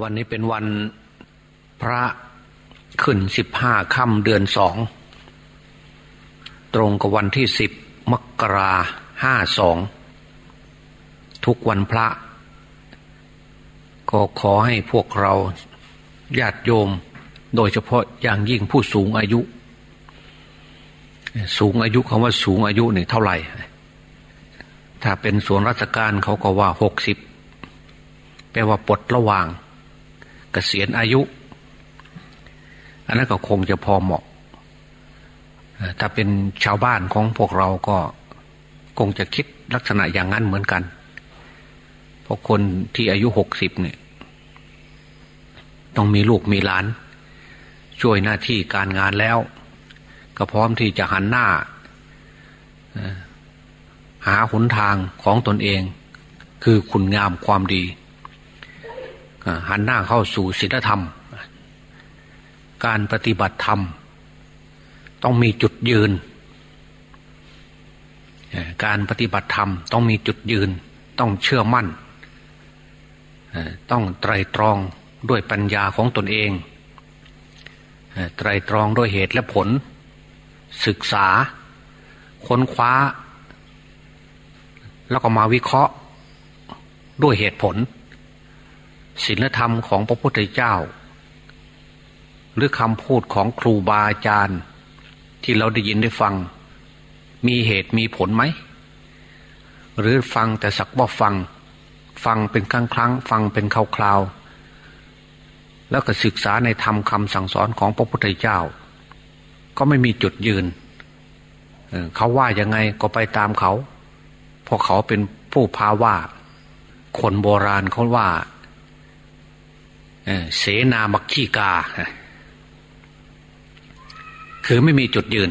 วันนี้เป็นวันพระขึ้นสิบห้าค่ำเดือนสอง ตรงกับวันที่สิบมกราห้าสอง ทุกวันพระ ก็ขอให้พวกเราญาติโยม โดยเฉพาะอย่างยิ่งผู้สูงอายุ สูงอายุคำว่าสูงอายุเนี่ยเท่าไหร่ ถ้าเป็นส่วนราชการเขาก็ว่าหกสิบแปลว่าปลดระหว่าง เกษียณอายุ อันนั้นก็คงจะพอเหมาะ ถ้าเป็นชาวบ้านของพวกเราก็คงจะคิดลักษณะอย่างนั้นเหมือนกัน เพราะคนที่อายุหกสิบเนี่ย ต้องมีลูกมีหลาน ช่วยหน้าที่การงานแล้ว ก็พร้อมที่จะหันหน้า หาหนทางของตนเอง คือคุณงามความดี หันหน้าเข้าสู่ศีลธรรม การปฏิบัติธรรม ต้องมีจุดยืน การปฏิบัติธรรม ต้องมีจุดยืน ต้องเชื่อมั่น ต้องไตรตรองด้วยปัญญาของตนเอง ไตรตรองด้วยเหตุและผล ศึกษา ค้นคว้า แล้วก็มาวิเคราะห์ด้วยเหตุผล ศีลธรรมของพระพุทธเจ้า หรือคำพูดของครูบาอาจารย์ ที่เราได้ยินได้ฟัง มีเหตุมีผลไหม หรือฟังแต่สักว่าฟัง ฟังเป็นครั้งครั้งฟังเป็นคราวคราวแล้วก็ศึกษาในธรรมคำสั่งสอนของพระพุทธเจ้า ก็ไม่มีจุดยืน เขาว่ายังไงก็ไปตามเขา เพราะเขาเป็นผู้พาว่า คนโบราณเขาว่า เสนามักขี้กา คือไม่มีจุดยืน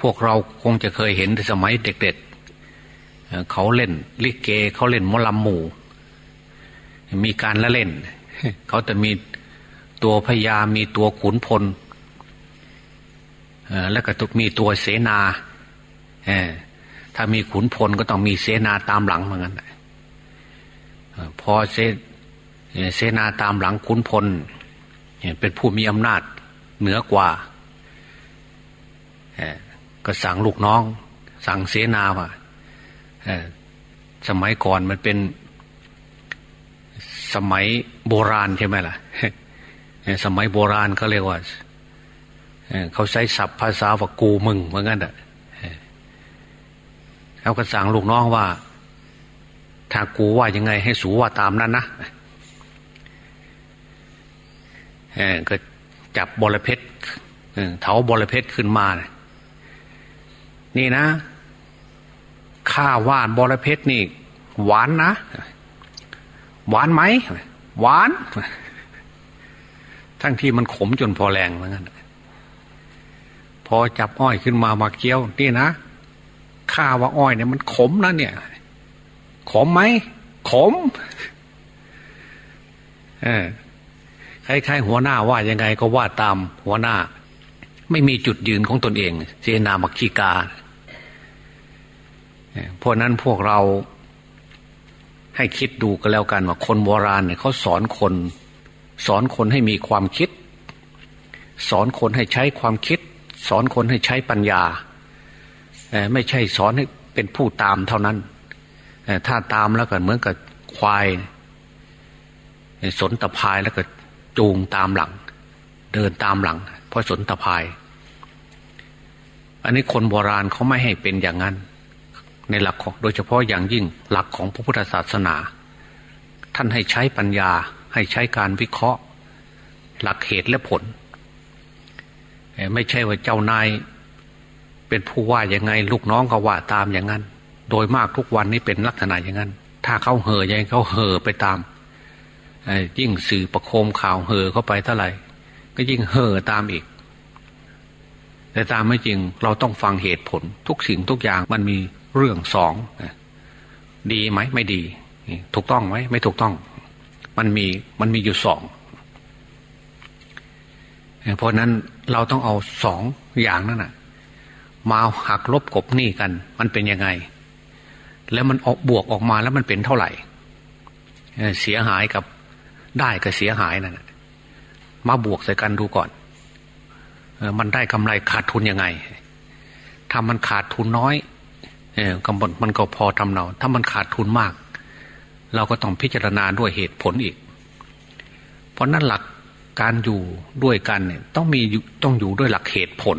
พวกเราคงจะเคยเห็นในสมัยเด็กๆเขาเล่นลิเกเขาเล่นมอลำหมู่ มีการละเล่น เขาจะมีตัวพญามีตัวขุนพลแล้วก็ตุกมีตัวเสนาถ้ามีขุนพลก็ต้องมีเสนาตามหลังเหมือนกันพอเส เสนาตามหลังขุนพลเป็นผู้มีอำนาจเหนือกว่าก็สั่งลูกน้อง สั่งเสนาว่าสมัยก่อนมันเป็นสมัยโบราณใช่ไหมล่ะสมัยโบราณเขาเรียกว่าเขาใช้ศัพท์ภาษาว่ากูมึงเหมือนกันอะเขาก็สั่งลูกน้องว่า ถ้ากูว่ายังไงให้สูว่าตามนั้นนะ ก็จับบอลเพชรเถาบอลเพชรขึ้นมา นี่นะข้าว่านบอลเพชรนี่ หวานนะ หวานไหม หวาน ทั้งที่มันขมจนพอแรงเหมือนกันพอจับอ้อยขึ้นมามาเกี้ยว นี่นะข้าว่าอ้อยเนี่ยมันขมนะเนี่ย ขมไหม ขม เออ คล้ายๆหัวหน้าว่ายังไงก็ว่าตามหัวหน้า ไม่มีจุดยืนของตนเองเจนามักคีกาเพราะนั้นพวกเราให้คิดดูกันแล้วกันว่าคนโบราณเนี่ยเขาสอนคน สอนคนให้มีความคิด สอนคนให้ใช้ความคิด สอนคนให้ใช้ปัญญา ไม่ใช่สอนให้เป็นผู้ตามเท่านั้น ถ้าตามแล้วก็เหมือนกับควาย สนตะพายแล้วก็ จูงตามหลัง เดินตามหลังเพราะสนตะพาย อันนี้คนโบราณเขาไม่ให้เป็นอย่างนั้น ในหลักของโดยเฉพาะอย่างยิ่งหลักของพระพุทธศาสนา ท่านให้ใช้ปัญญาให้ใช้การวิเคราะห์ หลักเหตุและผล ไม่ใช่ว่าเจ้านายเป็นผู้ว่าอย่างไง ลูกน้องก็ว่าตามอย่างนั้น โดยมากทุกวันนี้เป็นลักษณะอย่างนั้น ถ้าเขาเห่อยังเขาเห่อไปตาม ยิ่งสื่อประโคมข่าวเห่อเข้าไปเท่าไหร่ ก็ยิ่งเห่อตามอีก แต่ตามไม่จริงเราต้องฟังเหตุผล ทุกสิ่งทุกอย่างมันมีเรื่องสองดีไหมไม่ดี ถูกต้องไหมไม่ถูกต้อง มันมีมันมีอยู่สองเพราะนั้นเราต้องเอาสองอย่างนั่นนะมาหักลบกบหนี้กัน มันเป็นยังไง แล้วมันออกบวกออกมาแล้วมันเป็นเท่าไหร่เสียหายกับ ได้ก็เสียหายนั่นมาบวกใส่กันดูก่อนมันได้กำไรขาดทุนยังไง ถ้ามันขาดทุนน้อยเออกำบมันก็พอทำเนา ถ้ามันขาดทุนมาก เราก็ต้องพิจารณาด้วยเหตุผลอีก เพราะนั้นหลักการอยู่ด้วยกันเนี่ย ต้องมีต้องอยู่ด้วยหลักเหตุผล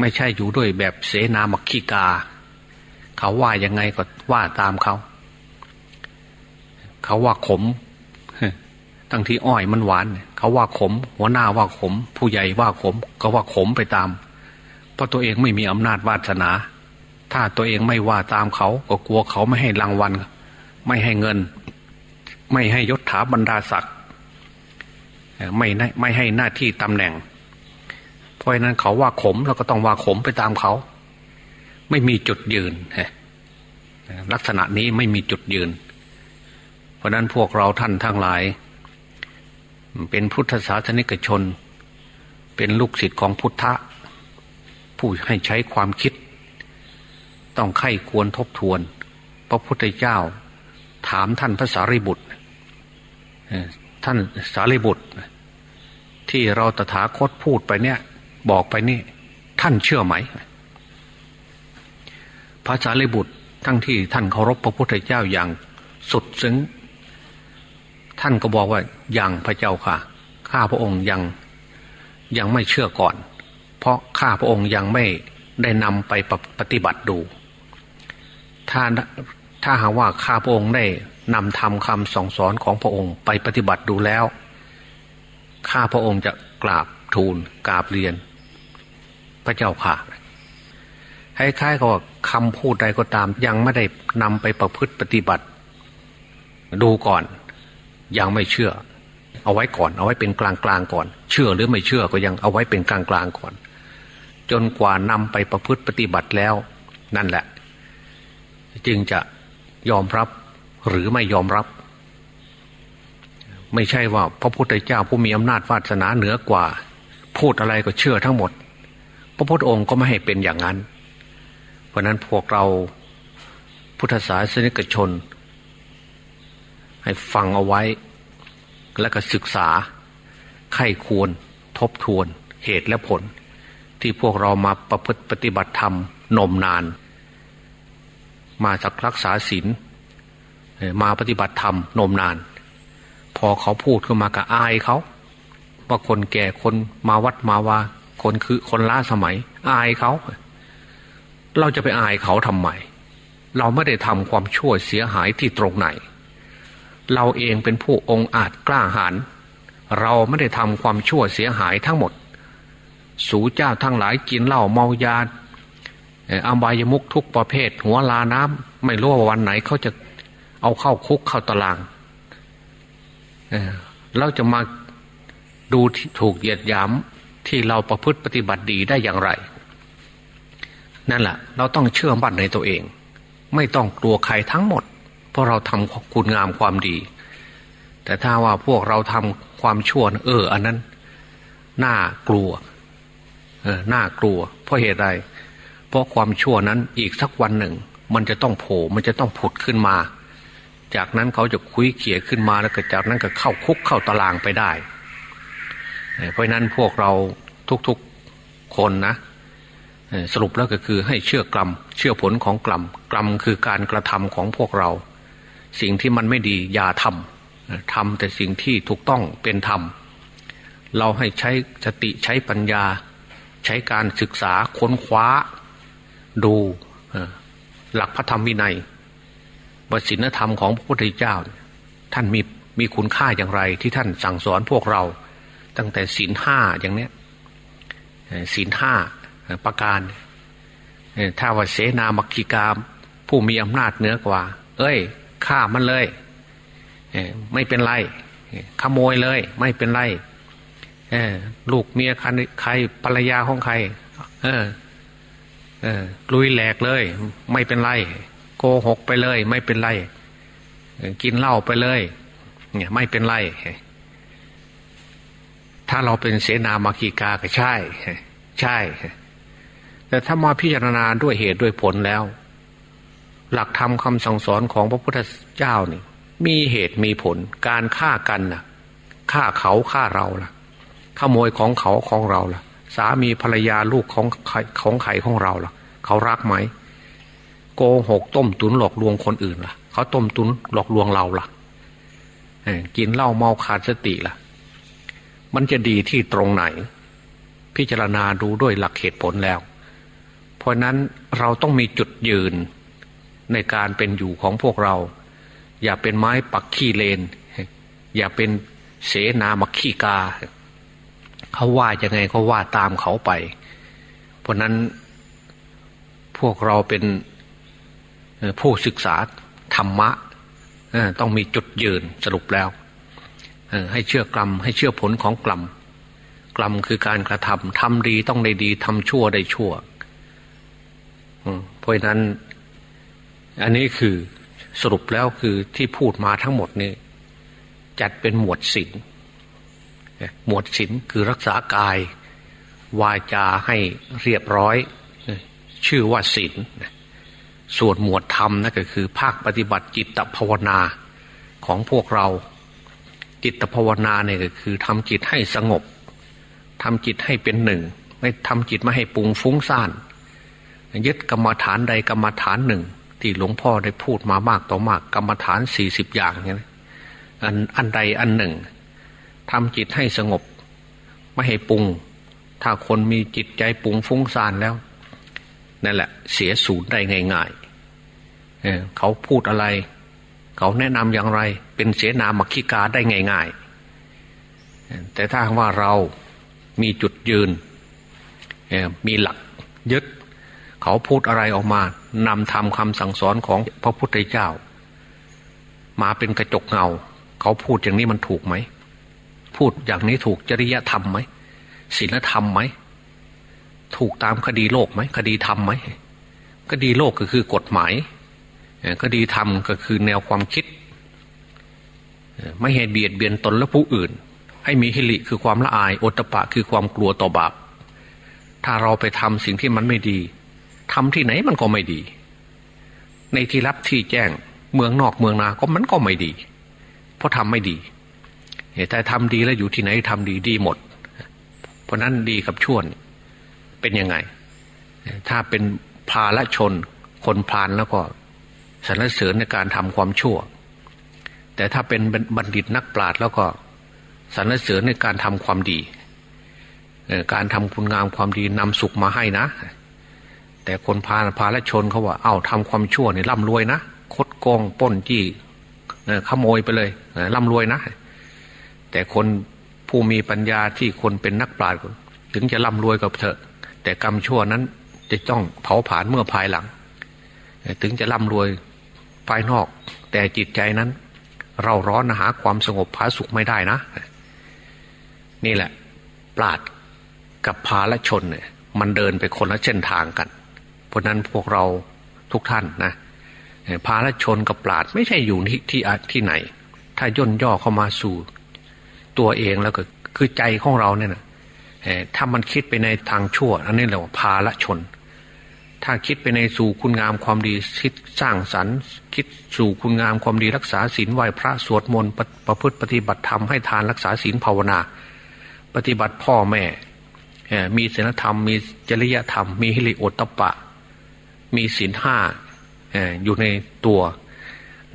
ไม่ใช่อยู่ด้วยแบบเสนามักขีกา เขาว่ายังไงก็ว่าตามเขา เขาว่าขมตั้งที่อ้อยมันหวาน เขาว่าขม หัวหน้าว่าขม ผู้ใหญ่ว่าขม ก็ว่าขมไปตาม เพราะตัวเองไม่มีอำนาจวาสนา ถ้าตัวเองไม่ว่าตามเขาก็กลัวเขาไม่ให้รางวัล ไม่ให้เงิน ไม่ให้ยศถาบรรดาศักดิ์ไม่ไม่ให้หน้าที่ตำแหน่ง เพราะฉะนั้นเขาว่าขมเราก็ต้องว่าขมไปตามเขา ไม่มีจุดยืนลักษณะนี้ไม่มีจุดยืน เพราะนั้นพวกเราท่านทั้งหลาย เป็นพุทธศาสนิกชน เป็นลูกศิษย์ของพุทธะ ผู้ให้ใช้ความคิด ต้องไข้ควรทบทวน พระพุทธเจ้า ถามท่านพระสารีบุตร ท่านสารีบุตร ที่เราตถาคตพูดไปเนี่ย บอกไปนี่ ท่านเชื่อไหม พระสารีบุตรทั้งที่ท่านเคารพพระพุทธเจ้าอย่างสุดซึ้ง ท่านก็บอกว่ายังพระเจ้าค่ะ ข้าพระองค์ยังยังไม่เชื่อก่อน เพราะข้าพระองค์ยังไม่ได้นำไปปฏิบัติดู ถ้าถ้าหากว่าข้าพระองค์ได้นำทำคำสองสอนของพระองค์ไปปฏิบัติดูแล้ว ข้าพระองค์จะกราบทูลกราบเรียน พระเจ้าค่ะคล้ายๆกับคำพูดใดก็ตามยังไม่ได้นำไปประพฤติปฏิบัติ ดูก่อน ยังไม่เชื่อ เอาไว้ก่อน เอาไว้เป็นกลางกลางก่อน เชื่อหรือไม่เชื่อก็ยังเอาไว้เป็นกลางกลางก่อน จนกว่านำไปประพฤติปฏิบัติแล้ว นั่นแหละ จึงจะยอมรับหรือไม่ยอมรับ ไม่ใช่ว่าพระพุทธเจ้าผู้มีอำนาจวาสนาเหนือกว่า พูดอะไรก็เชื่อทั้งหมด พระพุทธองค์ก็ไม่ให้เป็นอย่างนั้น เพราะนั้นพวกเราพุทธศาสนิกชน ให้ฟังเอาไว้ แล้วก็ศึกษาไข้ควรทบทวนเหตุและผล ที่พวกเรามาประพฤติปฏิบัติธรรมนมนาน มาสักรักษาศีลมาปฏิบัติธรรมนมนาน พอเขาพูดขึ้นมาก็อายเขาว่าคนแก่คนมาวัดมาว่า คนคือคนล้าสมัย อายเขา เราจะไปอายเขาทำไมเราไม่ได้ทำความชั่วเสียหายที่ตรงไหน เราเองเป็นผู้องอาจกล้าหาญเราไม่ได้ทำความชั่วเสียหายทั้งหมด สูเจ้าทั้งหลายกินเหล้าเมายาอัมบายมุกทุกประเภท หัวลาน้ำไม่รู้ว่าวันไหนเขาจะเอาเข้าคุกเข้าตารางเราจะมาดูถูกเหยียดหยามที่เราประพฤติปฏิบัติดีได้อย่างไร นั่นแหละเราต้องเชื่อมั่นในตัวเอง ไม่ต้องกลัวใครทั้งหมด เพราะเราทำคุณงามความดี แต่ถ้าว่าพวกเราทำความชั่วเออ อันนั้นน่ากลัวเออน่ากลัว เพราะเหตุใดเพราะความชั่วนั้นอีกสักวันหนึ่ง มันจะต้องโผล่มันจะต้องผุดขึ้นมา จากนั้นเขาจะคุยเขี่ยขึ้นมาแล้วก็จากนั้นก็เข้าคุกเข้าตารางไปได้ เพราะนั้นพวกเราทุกๆคนนะสรุปแล้วก็คือให้เชื่อกรรม เชื่อผลของกรรมกรรมคือการกระทำของพวกเรา สิ่งที่มันไม่ดีอย่าทำทำแต่สิ่งที่ถูกต้องเป็นธรรม เราให้ใช้สติใช้ปัญญา ใช้การศึกษาค้นคว้า ดูหลักพระธรรมวินัยว่าศีลธรรมของพระพุทธเจ้า ท่านมีมีคุณค่าอย่างไรที่ท่านสั่งสอนพวกเรา ตั้งแต่ศีลห้าอย่างเนี้ยศีลห้าประการ ถ้าว่าเสนามักคิกามผู้มีอำนาจเหนือกว่า เอ้ย ฆ่ามันเลยไม่เป็นไรขโมยเลย ไม่เป็นไรลูกเมียใครภรรยาของใคร เออ เออลุยแหลกเลย ไม่เป็นไร โกหกไปเลย ไม่เป็นไรกินเหล้าไปเลย เนี่ย ไม่เป็นไรถ้าเราเป็นเสนามากีกาก็ใช่ ใช่ แต่ถ้ามาพิจารณาด้วยเหตุด้วยผลแล้ว หลักธรรมคาสั่งสอนของพระพุทธเจ้านี่มีเหตุมีผลการฆ่ากันล่ะฆ่าเขาฆ่าเราล่ะขโมยของเขาของเราล่ะ สามีภรรยาลูกของของไข่ของเราล่ะ เขารักไหมโกหกต้มตุนหลอกลวงคนอื่นล่ะ เขาต้มตุนหลอกลวงเราล่ะกินเหล้าเมาขาดสติล่ะ มันจะดีที่ตรงไหน พิจารณาดูด้วยหลักเหตุผลแล้ว เพราะนั้นเราต้องมีจุดยืน ในการเป็นอยู่ของพวกเรา อย่าเป็นไม้ปักขี้เลน อย่าเป็นเสนามักขี้กา เขาว่ายังไงเขาว่าตามเขาไป เพราะนั้นพวกเราเป็นผู้ศึกษาธรรมะต้องมีจุดยืนสรุปแล้ว ให้เชื่อกรรม ให้เชื่อผลของกรรมกรรมคือการกระทำทำดีต้องได้ดีทำชั่วได้ชั่วเพราะนั้น อันนี้คือสรุปแล้วคือที่พูดมาทั้งหมดนี่จัดเป็นหมวดศีลหมวดศีลคือรักษากาย วาจาให้เรียบร้อย ชื่อว่าศีลส่วนหมวดธรรมนั่นก็คือ ภาคปฏิบัติจิตภาวนาของพวกเรา จิตภาวนาเนี่ยก็คือทำจิตให้สงบทำจิตให้เป็นหนึ่ง ไม่ทำจิตไม่ให้ปุงฟุ้งซ่านยึดกรรมฐานใดกรรมฐานหนึ่ง ที่หลวงพ่อได้พูดมามากต่อมากกรรมฐานสี่สิบอย่างเนี่ยอันอันใดอันหนึ่งทำจิตให้สงบ ไม่ให้ปุง ถ้าคนมีจิตใจปุงฟุ้งซ่านแล้วนั่นแหละ เสียศูนย์ได้ง่ายๆเเขาพูดอะไร เขาแนะนำอย่างไร เป็นเสนามักคิกาได้ง่ายๆแต่ถ้าว่าเรามีจุดยืน มีหลักยึด เขาพูดอะไรออกมานำทำคำสั่งสอนของพระพุทธเจ้า มาเป็นกระจกเงา เขาพูดอย่างนี้มันถูกไหม พูดอย่างนี้ถูกจริยธรรมไหมศีลธรรมไหม ถูกตามคดีโลกไหมคดีธรรมไหมคดีโลกก็คือกฎหมายคดีธรรมก็คือแนวความคิด ไม่ให้เบียดเบียนตนและผู้อื่น ให้มีฮิริคือความละอายโอตปะคือความกลัวต่อบาปถ้าเราไปทำสิ่งที่มันไม่ดี ทำที่ไหนมันก็ไม่ดี ในที่รับที่แจ้งเมืองนอกเมืองนาก็มันก็ไม่ดี เพราะทำไม่ดีแต่ทำดีแล้วอยู่ที่ไหนทำดีดีหมด เพราะนั้นดีกับชั่วเป็นยังไง ถ้าเป็นพาละชน คนพานแล้วก็สรรเสริญในการทำความชั่ว แต่ถ้าเป็นบัณฑิตนักปราชญ์แล้วก็สรรเสริญในการทำความดี การทำคุณงามความดีนำสุขมาให้นะ แต่คนพาพาและชนเขาว่า เอา้าทำความชั่วเนี่ยร่ำรวยนะคดโกงป้นจี้ขโมยไปเลยร่ำรวยนะ แต่คนผู้มีปัญญาที่คนเป็นนักปราชญ์ถึงจะร่ำรวยกับเถอะ แต่กรรมชั่วนั้นจะต้องเผาผลาญเมื่อภายหลัง ถึงจะร่ำรวยภายนอก แต่จิตใจนั้น เราร้อนหาความสงบผาสุขไม่ได้นะ นี่แหละ ปราดกับพาละชนเนี่ยมันเดินไปคนละเส้นทางกัน เพราะนั้นพวกเราทุกท่านนะพาละชนกับปราดไม่ใช่อยู่ที่ที่ที่ไหน ถ้าย่นย่อเข้ามาสู่ตัวเองแล้วก็คือใจของเราเนี่ยนะถ้ามันคิดไปในทางชั่ว อันนี้เรียกว่าพาละชน ถ้าคิดไปในสู่คุณงามความดีคิดสร้างสรรค์ คิดสู่คุณงามความดีรักษาศีลไหวพระสวดมนต์ประพฤติปฏิบัติธรรมให้ทานรักษาศีลภาวนา ปฏิบัติพ่อแม่มีศีลธรรม มีจริยธรรม มีฮิริโอตปะ มีศีลห้าอยู่ในตัว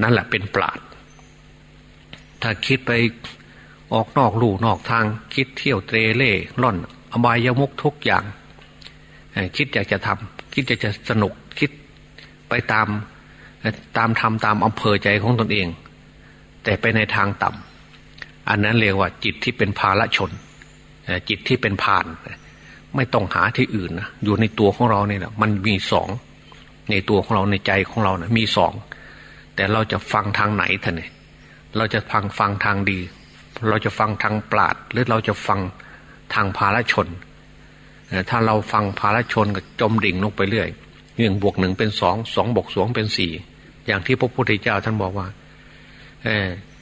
นั่นแหละเป็นปราดถ้าคิดไปออกนอกลู่นอกทาง คิดเที่ยวเตรเล่ล่อน อบายยมุกทุกอย่าง คิดอยากจะทำคิดอยากจะสนุกคิดไปตามตามทำตามอำเภอใจของตนเอง แต่ไปในทางต่ำอันนั้นเรียกว่าจิตที่เป็นภาละชน จิตที่เป็นผ่าน ไม่ต้องหาที่อื่นนะอยู่ในตัวของเราเนี่ยนะมันมีสอง ในตัวของเราในใจของเรานะมีสอง แต่เราจะฟังทางไหนท่านเนี่ยเราจะฟังฟังทางดี เราจะฟังทางปราดหรือเราจะฟังทางภาลชน ถ้าเราฟังภาลชนก็จมดิ่งลงไปเรื่อยหนึ่งบวกหนึ่งเป็นสองสองบวกสองเป็นสี่อย่างที่พระพุทธเจ้าท่านบอกว่า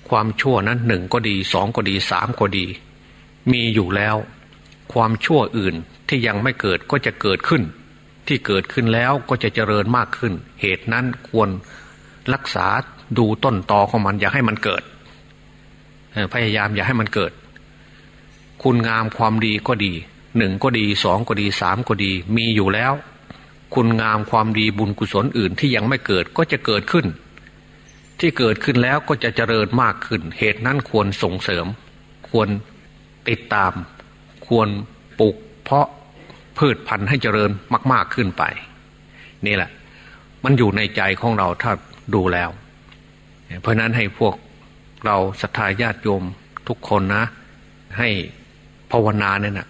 ความชั่วนั้นหนึ่งก็ดีสองก็ดีสามก็ดี มีอยู่แล้ว ความชั่วอื่นที่ยังไม่เกิดก็จะเกิดขึ้น ที่เกิดขึ้นแล้วก็จะเจริญมากขึ้น เหตุนั้นควรรักษาดูต้นตอของมันอย่าให้มันเกิด พยายามอย่าให้มันเกิด คุณงามความดีก็ดีหนึ่งก็ดีสองก็ดีสามก็ดีมีอยู่แล้ว คุณงามความดีบุญกุศลอื่นที่ยังไม่เกิดก็จะเกิดขึ้น ที่เกิดขึ้นแล้วก็จะเจริญมากขึ้น เหตุนั้นควรส่งเสริม ควรติดตาม ควรปลูกเพาะ พืชพันธุ์ให้เจริญมาก ๆขึ้นไป นี่แหละ มันอยู่ในใจของเราถ้าดูแล้ว เพราะนั้นให้พวกเราศรัทธาญาติโยมทุกคนนะ ให้ภาวนาเนี่ยนะ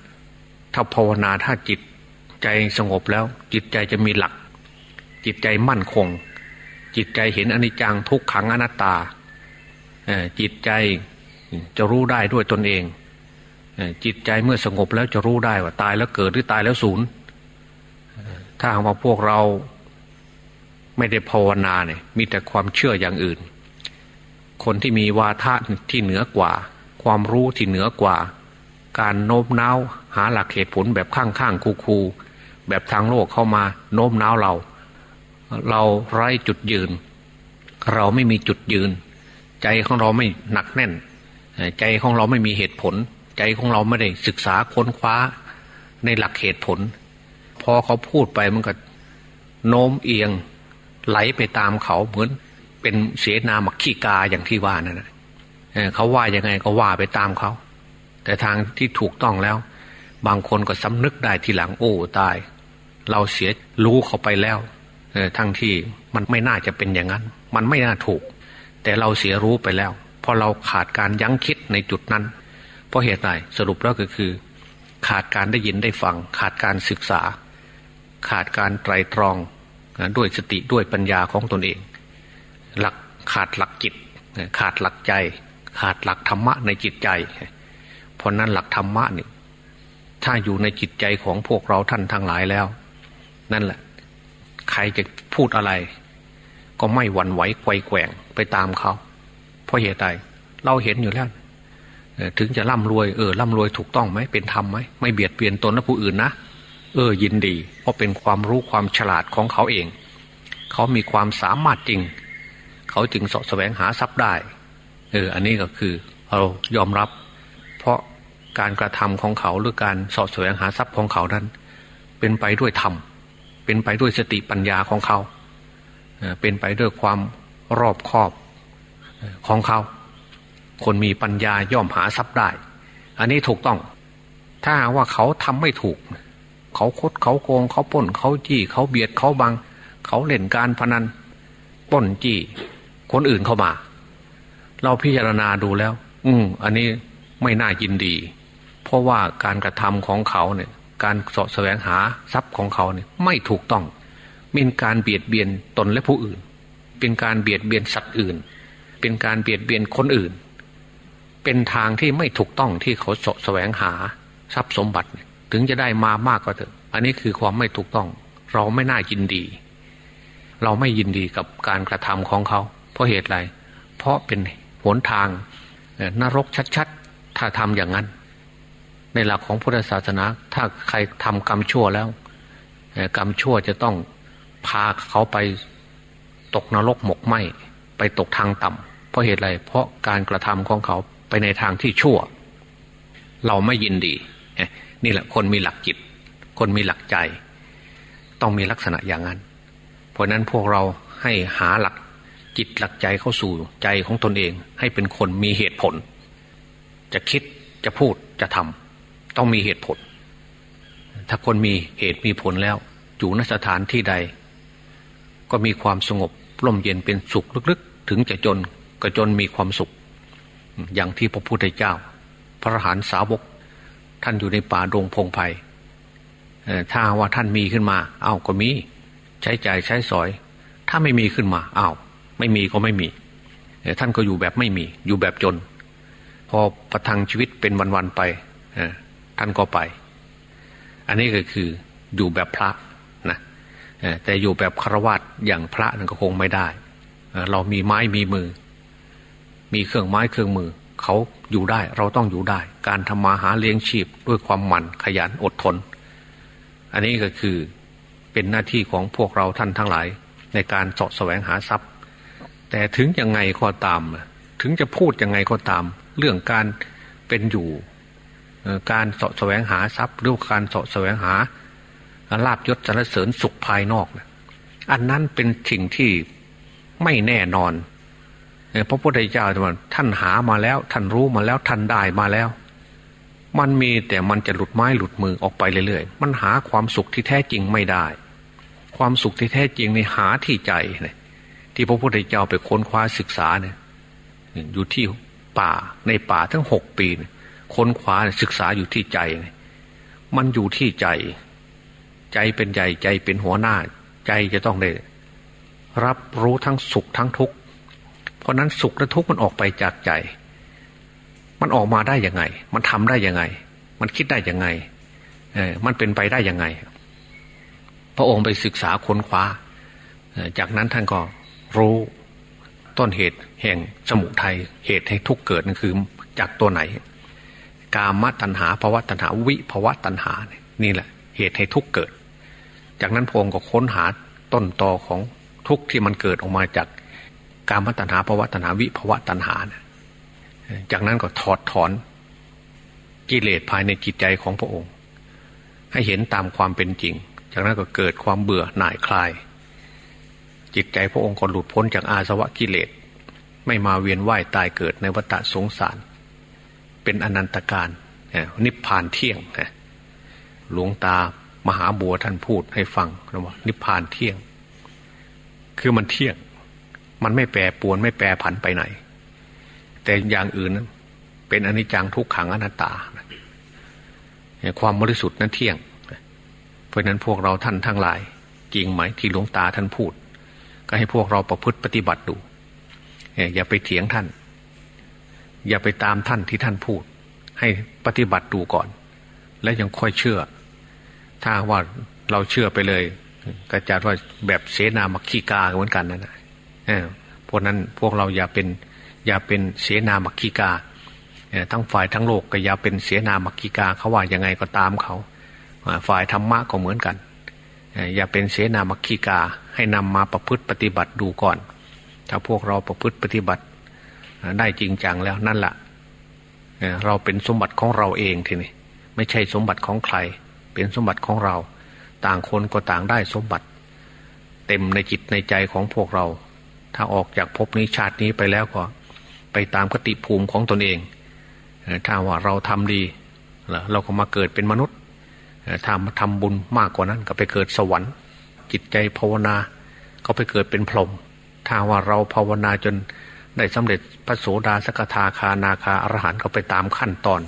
ถ้าภาวนาถ้าจิตใจสงบแล้ว จิตใจจะมีหลัก จิตใจมั่นคง จิตใจเห็นอนิจจังทุกขังอนัตตาจิตใจจะรู้ได้ด้วยตนเอง จิตใจเมื่อสงบแล้วจะรู้ได้ว่าตายแล้วเกิดหรือตายแล้วสูญถ้าหากว่าพวกเราไม่ได้ภาวนาเนี่ยมีแต่ความเชื่ออย่างอื่น คนที่มีวาทะที่เหนือกว่า ความรู้ที่เหนือกว่า การโน้มน้าวหาหลักเหตุผลแบบข้างๆคูๆแบบทางโลกเข้ามาโน้มน้าวเรา เราไร้จุดยืน เราไม่มีจุดยืน ใจของเราไม่หนักแน่น ใจของเราไม่มีเหตุผล ใจของเราไม่ได้ศึกษาค้นคว้าในหลักเหตุผล พอเขาพูดไปมันก็โน้มเอียงไหลไปตามเขาเหมือนเป็นเสนาหมักขี้กาอย่างที่ว่านั่นนะเขาว่ายังไงก็ว่าไปตามเขา แต่ทางที่ถูกต้องแล้ว บางคนก็สำนึกได้ทีหลังโอ้ตาย เราเสียรู้เขาไปแล้วทั้งที่มันไม่น่าจะเป็นอย่างนั้น มันไม่น่าถูก แต่เราเสียรู้ไปแล้วพราะเราขาดการยั้งคิดในจุดนั้น เพราะเหตุใดสรุปแล้วก็คือ ขาดการได้ยินได้ฟัง ขาดการศึกษา ขาดการไตรตรองด้วยสติด้วยปัญญาของตนเอง หลักขาดหลักจิต ขาดหลักใจ ขาดหลักธรรมะในจิตใจ เพราะนั้นหลักธรรมะนี่ถ้าอยู่ในจิตใจของพวกเราท่านทั้งหลายแล้ว นั่นแหละ ใครจะพูดอะไร ก็ไม่หวั่นไหวไกวแกว่งไปตามเขา เพราะเหตุใดเราเห็นอยู่แล้ว ถึงจะร่ำรวยเออร่ำรวยถูกต้องไหมเป็นธรรมไหมไม่เบียดเบียนตนและผู้อื่นนะเออยินดี เพราะเป็นความรู้ความฉลาดของเขาเอง เขามีความสามารถจริง เขาจึงสะแสวงหาทรัพย์ได้เอออันนี้ก็คือเรายอมรับ เพราะการกระทำของเขาหรือการสะแสวงหาทรัพย์ของเขานั้น เป็นไปด้วยธรรมเป็นไปด้วยสติปัญญาของเขา เป็นไปด้วยความรอบคอบของเขา คนมีปัญญาย่อมหาทรัพย์ได้ อันนี้ถูกต้อง ถ้าว่าเขาทำไม่ถูก เขาคดเขาโกงเขาป้นเขาจี้เขาเบียดเขาบัง เขาเล่นการพนันป้นจี้ คนอื่นเข้ามา เราพิจารณาดูแล้ว อืมอันนี้ไม่น่ายินดี เพราะว่าการกระทำของเขาเนี่ย การสาะแสวงหาทรัพย์ของเขาเนี่ยไม่ถูกต้องเป็นการเบียดเบียนตนและผู้อื่น เป็นการเบียดเบียนสัตว์อื่น เป็นการเบียดเบียนคนอื่น เป็นทางที่ไม่ถูกต้องที่เขาสแสวงหาทรัพย์สมบัติ ถึงจะได้มามากก็เถอะ อันนี้คือความไม่ถูกต้อง เราไม่น่ายินดี เราไม่ยินดีกับการกระทำของเขา เพราะเหตุไร เพราะเป็นหนทางนรกชัดๆ ถ้าทำอย่างนั้น ในหลักของพุทธศาสนา ถ้าใครทำกรรมชั่วแล้ว กรรมชั่วจะต้องพาเขาไปตกนรกหมกไหมไปตกทางต่ำเพราะเหตุไร เพราะการกระทำของเขา ในทางที่ชั่ว เราไม่ยินดี นี่แหละคนมีหลักจิต คนมีหลักใจ ต้องมีลักษณะอย่างนั้น เพราะนั้นพวกเราให้หาหลักจิตหลักใจเข้าสู่ใจของตนเอง ให้เป็นคนมีเหตุผล จะคิดจะพูดจะทำต้องมีเหตุผล ถ้าคนมีเหตุมีผลแล้วอยู่นสถานที่ใด ก็มีความสงบร่มเย็นเป็นสุขลึกๆ ถึงจะจนก็จนมีความสุข อย่างที่พระพุทธเจ้า พระหานสาวก ท่านอยู่ในป่าดงพงไพ่ถ้าว่าท่านมีขึ้นมา เอ้าก็มี ใช้ใจใช้สอย ถ้าไม่มีขึ้นมา เอ้าไม่มีก็ไม่มี ท่านก็อยู่แบบไม่มี อยู่แบบจน พอประทังชีวิตเป็นวันๆไปท่านก็ไป อันนี้ก็คืออยู่แบบพระนะแต่อยู่แบบฆราวาสอย่างพระนั่นก็คงไม่ได้ เรามีไม้มีมือ มีเครื่องไม้เครื่องมือ เขาอยู่ได้เราต้องอยู่ได้ การทำมาหาเลี้ยงชีพด้วยความหมั่นขยันอดทน อันนี้ก็คือเป็นหน้าที่ของพวกเราท่านทั้งหลาย ในการเสาะแสวงหาทรัพย์ แต่ถึงยังไงก็ตาม ถึงจะพูดยังไงก็ตาม เรื่องการเป็นอยู่การสาะแสวงหาทรัพย์หรือการสาะแสวงหาลาบยศสรรเสริญสุขภายนอกนะอันนั้นเป็นสิ่งที่ไม่แน่นอน พระพุทธเจ้าท่านหามาแล้ว ท่านรู้มาแล้วท่านได้มาแล้ว มันมีแต่มันจะหลุดไม้หลุดมือออกไปเรื่อยๆ มันหาความสุขที่แท้จริงไม่ได้ ความสุขที่แท้จริงในหาที่ใจเนี่ยที่พระพุทธเจ้าไปค้นคว้าศึกษาเนี่ยอยู่ที่ป่าในป่าทั้งหกปีค้นคว้าศึกษาอยู่ที่ใจมันอยู่ที่ใจ ใจเป็นใหญ่ใจเป็นหัวหน้า ใจจะต้องได้ รับรู้ทั้งสุขทั้งทุกข์ เพราะนั้นสุขและทุกข์มันออกไปจากใจ มันออกมาได้ยังไง มันทำได้ยังไง มันคิดได้ยังไงเออมันเป็นไปได้ยังไง พระองค์ไปศึกษาค้นคว้า จากนั้นท่านก็รู้ต้นเหตุแห่งสมุทัยเหตุให้ทุกเกิดนั่นคือจากตัวไหน กามตัณหาภาวะตัณหาวิภาวะตัณหา นี่แหละ เหตุให้ทุกเกิด จากนั้นพระองค์ก็ค้นหาต้นตอของทุกที่มันเกิดออกมาจาก กามตัณหาภาวะตัณหาวิภาวะตัณหาจากนั้นก็ถอดถอนกิเลสภายในจิตใจของพระองค์ ให้เห็นตามความเป็นจริง จากนั้นก็เกิดความเบื่อหน่ายคลาย จิตใจพระองค์ก็หลุดพ้นจากอาสวะกิเลส ไม่มาเวียนว่ายตายเกิดในวัฏสงสาร เป็นอนันตการนิพพานเที่ยงหลวงตามหาบัวท่านพูดให้ฟังนะว่านิพพานเที่ยง คือมันเที่ยง มันไม่แปรปวนไม่แปรผันไปไหน แต่อย่างอื่นเป็นอนิจจังทุกขังอนัตตาความบริสุทธิ์นั้นเที่ยง เพราะนั้นพวกเราท่านทั้งหลาย จริงไหมที่หลวงตาท่านพูด ก็ให้พวกเราประพฤติปฏิบัติดูอย่าไปเถียงท่าน อย่าไปตามท่านที่ท่านพูด ให้ปฏิบัติดูก่อน และยังค่อยเชื่อ ถ้าว่าเราเชื่อไปเลย ก็จะว่าแบบเสนามักคีกาเหมือนกันนั่นแหะ เพราะนั้นพวกเราอย่าเป็นอย่าเป็นเสนามักคีกาทั้งฝ่ายทั้งโลกก็อย่าเป็นเสนามักคีกาเขาว่ายังไงก็ตามเขา ฝ่ายธรรมะก็เหมือนกัน อย่าเป็นเสนามักคีกาให้นำมาประพฤติปฏิบัติดูก่อน ถ้าพวกเราประพฤติปฏิบัติได้จริงจังแล้วนั่นแหละเราเป็นสมบัติของเราเองทีนี้ไม่ใช่สมบัติของใคร เป็นสมบัติของเรา ต่างคนก็ต่างได้สมบัติ เต็มในจิตในใจของพวกเรา ถ้าออกจากภพนี้ชาตินี้ไปแล้วก็ ไปตามกติภูมิของตนเอง ถ้าว่าเราทำดี เราก็มาเกิดเป็นมนุษย์ถ้ามาทำบุญมากกว่านั้น ก็ไปเกิดสวรรค์ จิตใจภาวนา ก็ไปเกิดเป็นพรหมถ้าว่าเราภาวนาจนได้สำเร็จพระโสดาสกทาคานาคาอรหันต์ก็ไปตามขั้นตอน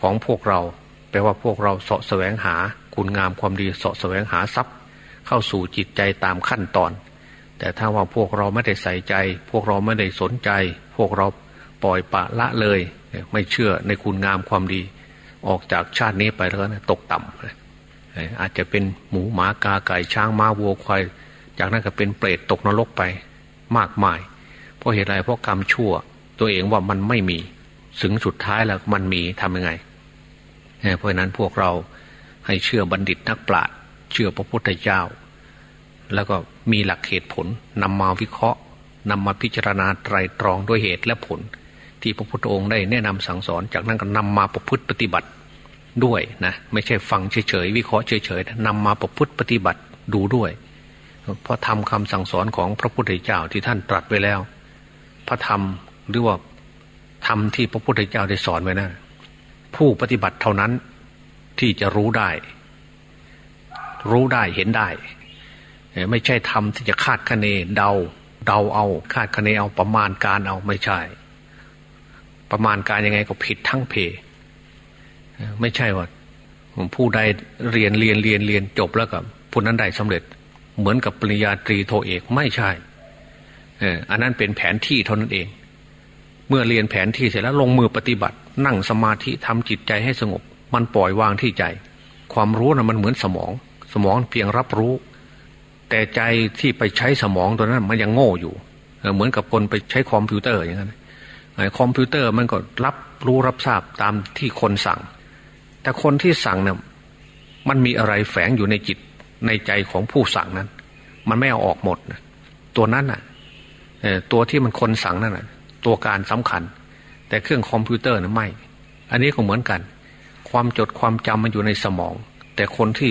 ของพวกเราแปลว่าพวกเราเสาะแสวงหาคุณงามความดีเสาะแสวงหาทรัพย์ เข้าสู่จิตใจตามขั้นตอน แต่ถ้าว่าพวกเราไม่ได้ใส่ใจ พวกเราไม่ได้สนใจ พวกเราปล่อยปะละเลย ไม่เชื่อในคุณงามความดี ออกจากชาตินี้ไปแล้วนะตกต่ำอาจจะเป็นหมูหมากาไก่ช้างม้าวัวควายจากนั้นก็เป็นเปรตตกนรกไปมากมาย เพราะเหตุไรเพราะกรรมชั่ว ตัวเองว่ามันไม่มีสึงสุดท้ายแล้วมันมีทำยังไงเพราะนั้นพวกเราให้เชื่อบัณฑิตนักปราชญ์เชื่อพระพุทธเจ้า แล้วก็มีหลักเหตุผลนำมาวิเคราะห์นำมาพิจารณาไตรตรองด้วยเหตุและผล ที่พระพุทธองค์ได้แนะนำสั่งสอน จากนั้นก็นำมาประพฤติปฏิบัติด้วยนะไม่ใช่ฟังเฉยๆวิเคราะห์เฉยๆนำมาประพฤติปฏิบัติดูด้วย เพราะทำคำสั่งสอนของพระพุทธเจ้าที่ท่านตรัสไว้แล้ว พระธรรมหรือว่าธรรมที่พระพุทธเจ้าได้สอนไว้นะผู้ปฏิบัติเท่านั้นที่จะรู้ได้ รู้ได้เห็นได้ ไม่ใช่ธรรมที่จะคาดคะเนเดา เดาเอา คาดคะเนเอาประมาณการเอาไม่ใช่ ประมาณการยังไงก็ผิดทั้งเพ ไม่ใช่ว่าผู้ใดเรียนเรียนเรียนเรียนจบแล้วกับผู้นั้นได้สำเร็จ เหมือนกับปริญญาตรีโทเอกไม่ใช่เอออันนั้นเป็นแผนที่เท่านั้นเอง เมื่อเรียนแผนที่เสร็จแล้วลงมือปฏิบัติ นั่งสมาธิทำจิตใจให้สงบ มันปล่อยวางที่ใจ ความรู้น่ะมันเหมือนสมอง สมองเพียงรับรู้ แต่ใจที่ไปใช้สมองตัวนั้น มันยังโง่อยู่เหมือนกับคนไปใช้คอมพิวเตอร์อย่างนั้นคอมพิวเตอร์มันก็รับรู้รับทราบตามที่คนสั่ง แต่คนที่สั่งเนี่ยมันมีอะไรแฝงอยู่ในจิตในใจของผู้สั่งนั้น มันไม่เอาออกหมดนะตัวนั้นน่ะตัวที่มันคนสั่งนั่นแหละตัวการสำคัญ แต่เครื่องคอมพิวเตอร์น่ะไม่ อันนี้ก็เหมือนกัน ความจดความจำมันอยู่ในสมอง แต่คนที่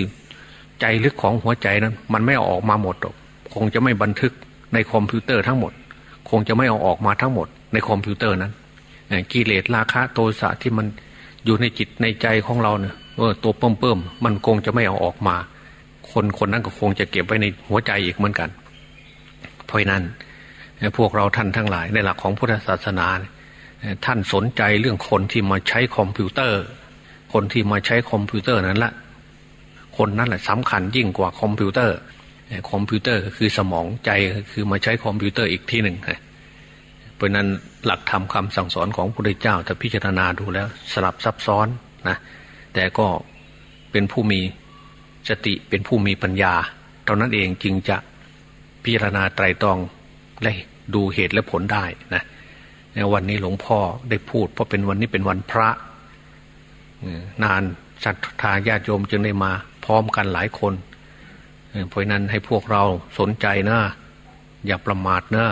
ใจลึกของหัวใจนั้น มันไม่เอาออกมาหมดหรอกคงจะไม่บันทึกในคอมพิวเตอร์ทั้งหมด คงจะไม่เอาออกมาทั้งหมด ในคอมพิวเตอร์นั้นกิเลสราคะโทสะที่มันอยู่ในจิตในใจของเราเนี่ยเออตัวเพิ่มเพิ่มมันคงจะไม่เอาออกมา คนคนนั้นก็คงจะเก็บไว้ในหัวใจอีกเหมือนกัน เพราะนั้นพวกเราท่านทั้งหลายในหลักของพุทธศาสนาท่านสนใจเรื่องคนที่มาใช้คอมพิวเตอร์ คนที่มาใช้คอมพิวเตอร์นั้นละ คนนั้นแหละสำคัญยิ่งกว่าคอมพิวเตอร์คอมพิวเตอร์ก็คือสมองใจคือมาใช้คอมพิวเตอร์อีกที่หนึ่งเพราะนั้นหลักธรรมคำสั่งสอนของพระพุทธเจ้าถ้าพิจารณาดูแล้วสลับซับซ้อนนะแต่ก็เป็นผู้มีสติเป็นผู้มีปัญญาตอนนั้นเองจึงจะพิจารณาไตรตรองและดูเหตุและผลได้นะในวันนี้หลวงพ่อได้พูด เพราะเป็นวันนี้เป็นวันพระนานศรัทธาญาติโยมจึงได้มา พร้อมกันหลายคนเพราะนั้นให้พวกเราสนใจนะ อย่าประมาทนะ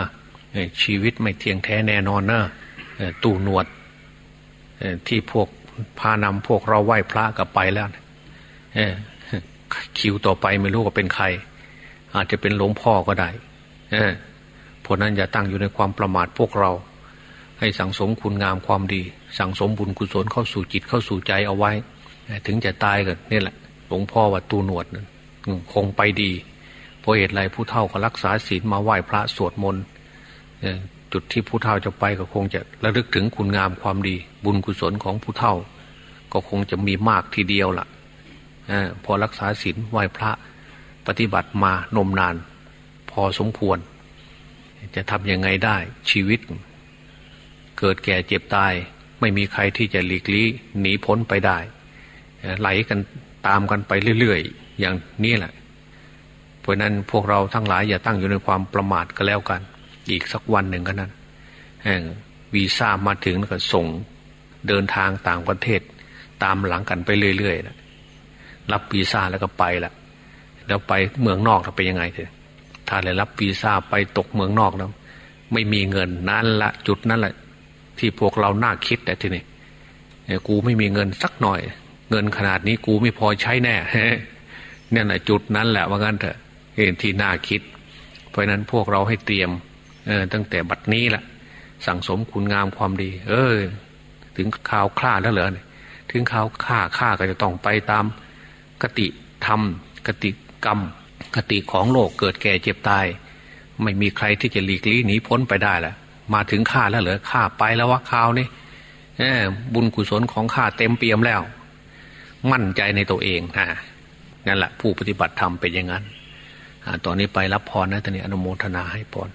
ชีวิตไม่เที่ยงแท้แน่นอนนะตู้หนวดที่พวกพานำพวกเราไหว้พระกับไปแล้วคิวต่อไปไม่รู้ว่าเป็นใคร อาจจะเป็นหลวงพ่อก็ได้เพราะนั้นอย่าตั้งอยู่ในความประมาทพวกเรา ให้สังสมคุณงามความดี สังสมบุญกุศลเข้าสู่จิตเข้าสู่ใจเอาไว้ ถึงจะตายกันนี่แหละ หลวงพ่อว่าตูหนวดคงไปดีเพราะเหตุไรผู้เฒ่าก็รักษาศีลมาไหว้พระสวดมนต์จุดที่ผู้เฒ่าจะไปก็คงจะระลึกถึงคุณงามความดี บุญกุศลของผู้เฒ่า ก็คงจะมีมากทีเดียวละ่ะพอรักษาศีลไหว้พระปฏิบัติมานมนาน พอสมควร จะทำยังไงได้ชีวิต เกิดแก่เจ็บตาย ไม่มีใครที่จะหลีกลี่หนีพ้นไปได้ ไหลกัน ตามกันไปเรื่อยๆ อย่างนี้แหละ เพราะนั้นพวกเราทั้งหลายอย่าตั้งอยู่ในความประมาทก็แล้วกัน อีกสักวันหนึ่งก็นั้นวีซ่ามาถึงแล้วก็ส่งเดินทางต่างประเทศ ตามหลังกันไปเรื่อยๆนะรับวีซ่าแล้วก็ไปละแล้วไปเมืองนอกจะเป็นยังไงเถอะถ้าเลยรับวีซ่าไปตกเมืองนอกแล้วไม่มีเงินนั่นละจุดนั่นแหละที่พวกเราน่าคิดแต่ทีนี้กูไม่มีเงินสักหน่อย เงินขนาดนี้กูไม่พอใช้แน่เนี่ยแหละจุดนั้นแหละว่างั้นเถอะเห็นที่น่าคิด เพราะนั้นพวกเราให้เตรียมเอตั้งแต่บัดนี้แหละสั่งสมคุณงามความดี เออ ถึงข่าวฆ่าแล้วเหรอถึงข่าวฆ่าฆ่าก็จะต้องไปตามกติธรรม กติกรรม กติของโลกเกิดแก่เจ็บตาย ไม่มีใครที่จะหลีกลี่หนีพ้นไปได้ละมาถึงข้าแล้วเหรอข้าไปแล้ววะข่าวนี่บุญกุศลของข้าเต็มเปี่ยมแล้ว มั่นใจในตัวเองนะนั่นแหละผู้ปฏิบัติธรรมเป็นอย่างนั้นตอนนี้ไปรับพรนะตอนนี้อนุโมทนาให้พร